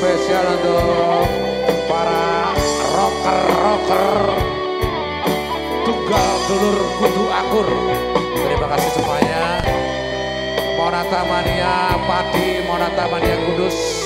spesial untuk para rocker-rocker. Tunggal dulur kudu akur. Terima kasih semuanya. Monata Mania Padi Monata Mania Kudus.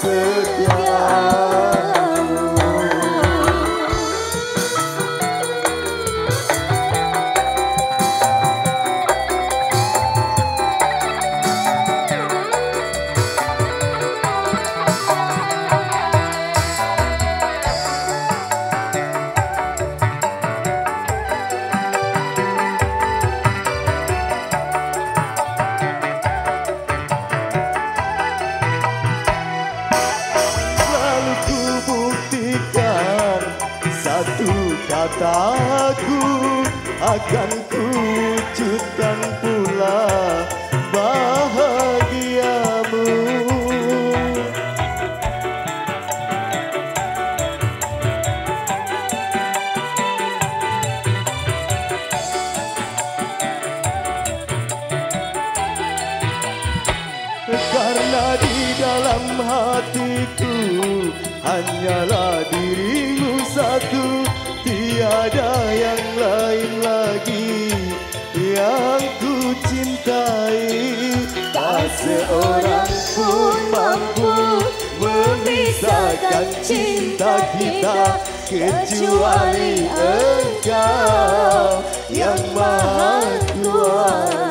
faith. Kataku akan kuwujudkan pula bahagiamu. Karena di dalam hatiku hanyalah dirimu satu Tiada yang lain lagi yang ku cintai. Tak seorang pun mampu memisahkan cinta kita Kecuali engkau yang maha kuasa